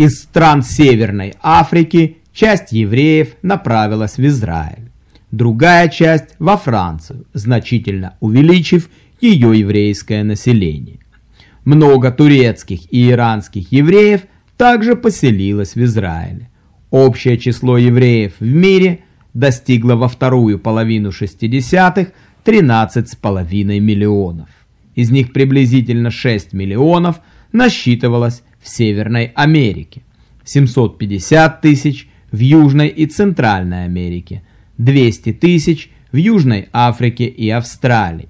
Из стран Северной Африки часть евреев направилась в Израиль, другая часть во Францию, значительно увеличив ее еврейское население. Много турецких и иранских евреев также поселилось в Израиле. Общее число евреев в мире достигло во вторую половину 60-х 13,5 миллионов. Из них приблизительно 6 миллионов насчитывалось в Северной Америке, 750 тысяч в Южной и Центральной Америке, 200 тысяч в Южной Африке и Австралии.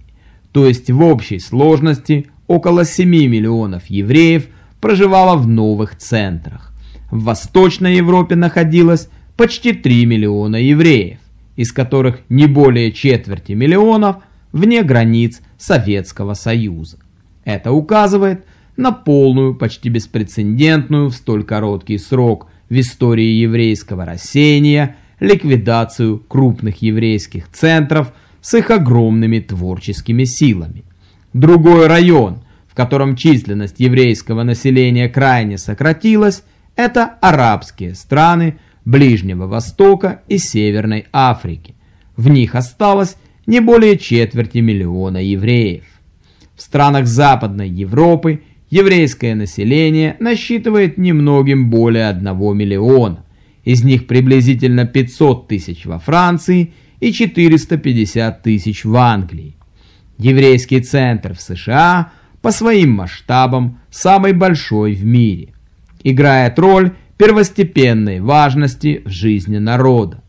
То есть в общей сложности около 7 миллионов евреев проживало в новых центрах. В Восточной Европе находилось почти 3 миллиона евреев, из которых не более четверти миллионов вне границ Советского Союза. Это указывает на полную, почти беспрецедентную в столь короткий срок в истории еврейского рассеяния ликвидацию крупных еврейских центров с их огромными творческими силами. Другой район, в котором численность еврейского населения крайне сократилась, это арабские страны Ближнего Востока и Северной Африки. В них осталось не более четверти миллиона евреев. В странах Западной Европы еврейское население насчитывает немногим более 1 миллиона. Из них приблизительно 500 тысяч во Франции и 450 тысяч в Англии. Еврейский центр в США по своим масштабам самый большой в мире. Играет роль первостепенной важности в жизни народа.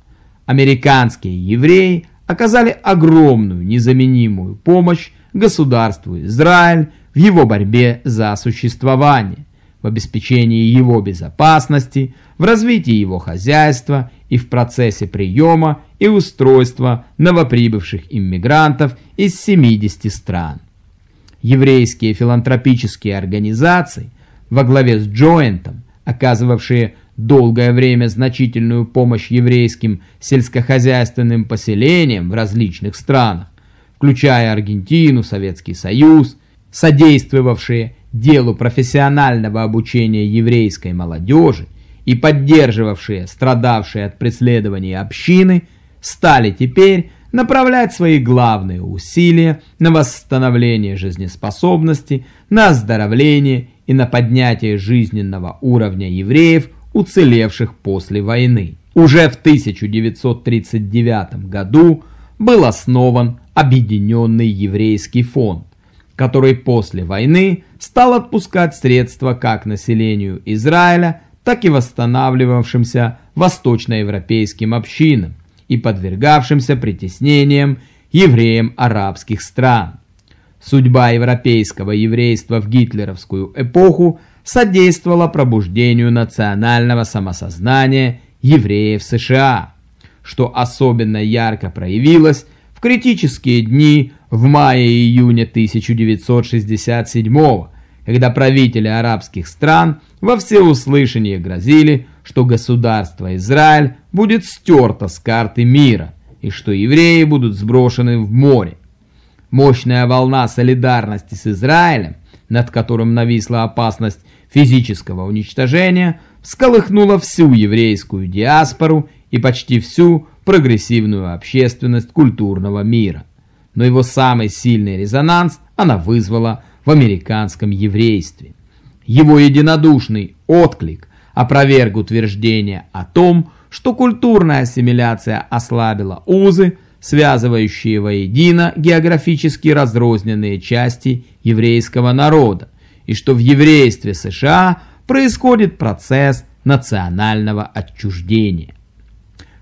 Американские евреи оказали огромную незаменимую помощь государству Израиль в его борьбе за существование, в обеспечении его безопасности, в развитии его хозяйства и в процессе приема и устройства новоприбывших иммигрантов из 70 стран. Еврейские филантропические организации во главе с Джоинтом, оказывавшие долгое время значительную помощь еврейским сельскохозяйственным поселениям в различных странах, включая Аргентину, Советский Союз, содействовавшие делу профессионального обучения еврейской молодежи и поддерживавшие страдавшие от преследований общины, стали теперь направлять свои главные усилия на восстановление жизнеспособности, на оздоровление и на поднятие жизненного уровня евреев, уцелевших после войны. Уже в 1939 году был основан Объединенный еврейский фонд, который после войны стал отпускать средства как населению Израиля, так и восстанавливавшимся восточноевропейским общинам и подвергавшимся притеснениям евреям арабских стран. Судьба европейского еврейства в гитлеровскую эпоху содействовала пробуждению национального самосознания евреев США, что особенно ярко проявилось в критические дни в мае-июне 1967 когда правители арабских стран во всеуслышание грозили, что государство Израиль будет стерто с карты мира и что евреи будут сброшены в море. Мощная волна солидарности с Израилем, над которым нависла опасность физического уничтожения, всколыхнула всю еврейскую диаспору и почти всю прогрессивную общественность культурного мира. Но его самый сильный резонанс она вызвала в американском еврействе. Его единодушный отклик опроверг утверждение о том, что культурная ассимиляция ослабила узы, связывающие воедино географически разрозненные части еврейского народа, и что в еврействе США происходит процесс национального отчуждения.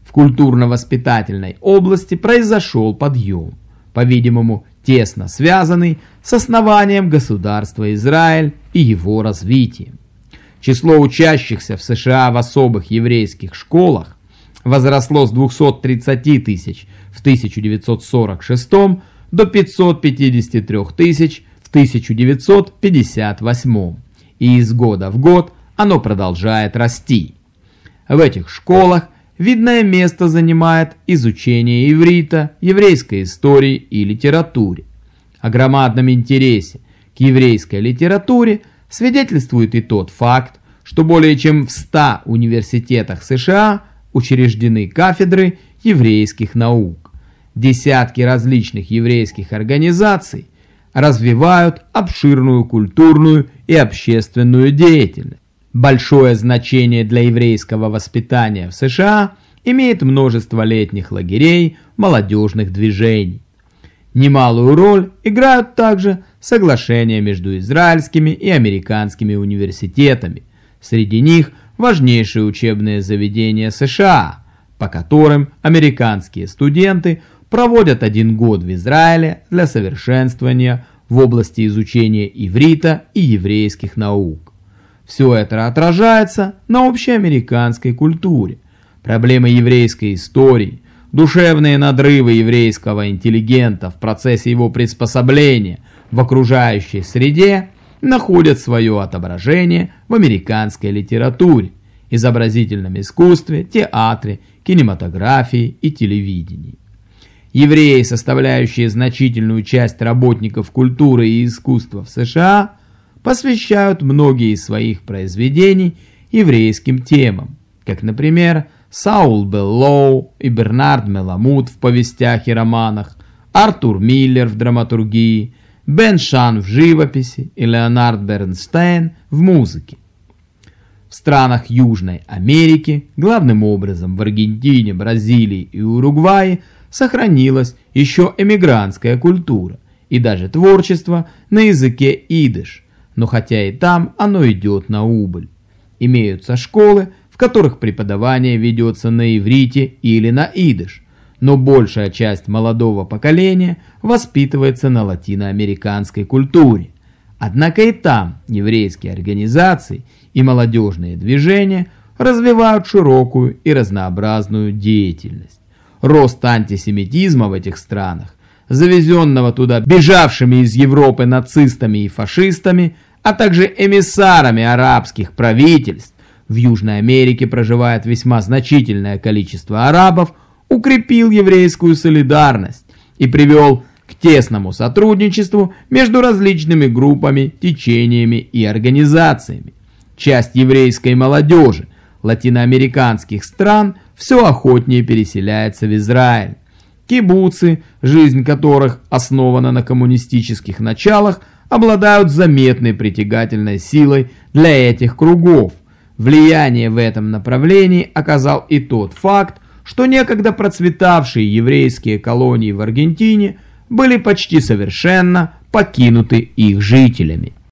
В культурно-воспитательной области произошел подъем, по-видимому, тесно связанный с основанием государства Израиль и его развитием. Число учащихся в США в особых еврейских школах возросло с 230 тысяч в 1946 до 553 тысяч в 1958 и из года в год оно продолжает расти. В этих школах видное место занимает изучение иврита, еврейской истории и литературе. О громадном интересе к еврейской литературе свидетельствует и тот факт, что более чем в 100 университетах США учреждены кафедры еврейских наук. Десятки различных еврейских организаций развивают обширную культурную и общественную деятельность. Большое значение для еврейского воспитания в США имеет множество летних лагерей, молодежных движений. Немалую роль играют также соглашения между израильскими и американскими университетами. Среди них важнейшие учебные заведения США, по которым американские студенты проводят один год в Израиле для совершенствования в области изучения иврита и еврейских наук. Все это отражается на общеамериканской культуре. Проблемы еврейской истории, душевные надрывы еврейского интеллигента в процессе его приспособления в окружающей среде находят свое отображение в американской литературе, изобразительном искусстве, театре, кинематографии и телевидении. Евреи, составляющие значительную часть работников культуры и искусства в США, посвящают многие из своих произведений еврейским темам, как, например, Саул Беллоу и Бернард Маламуд в повестях и романах, Артур Миллер в драматургии, Бен Шан в живописи и Леонард Бернстейн в музыке. В странах Южной Америки, главным образом в Аргентине, Бразилии и Уругвае, сохранилась еще эмигрантская культура и даже творчество на языке идыш, но хотя и там оно идет на убыль. Имеются школы, в которых преподавание ведется на иврите или на идыш, но большая часть молодого поколения воспитывается на латиноамериканской культуре. Однако и там еврейские организации и молодежные движения развивают широкую и разнообразную деятельность рост антисемитизма в этих странах, завезенного туда бежавшими из Европы нацистами и фашистами, а также эмиссарами арабских правительств, в Южной Америке проживает весьма значительное количество арабов, укрепил еврейскую солидарность и привел к тесному сотрудничеству между различными группами, течениями и организациями. Часть еврейской молодежи латиноамериканских стран – все охотнее переселяется в Израиль. Кибуцы, жизнь которых основана на коммунистических началах, обладают заметной притягательной силой для этих кругов. Влияние в этом направлении оказал и тот факт, что некогда процветавшие еврейские колонии в Аргентине были почти совершенно покинуты их жителями.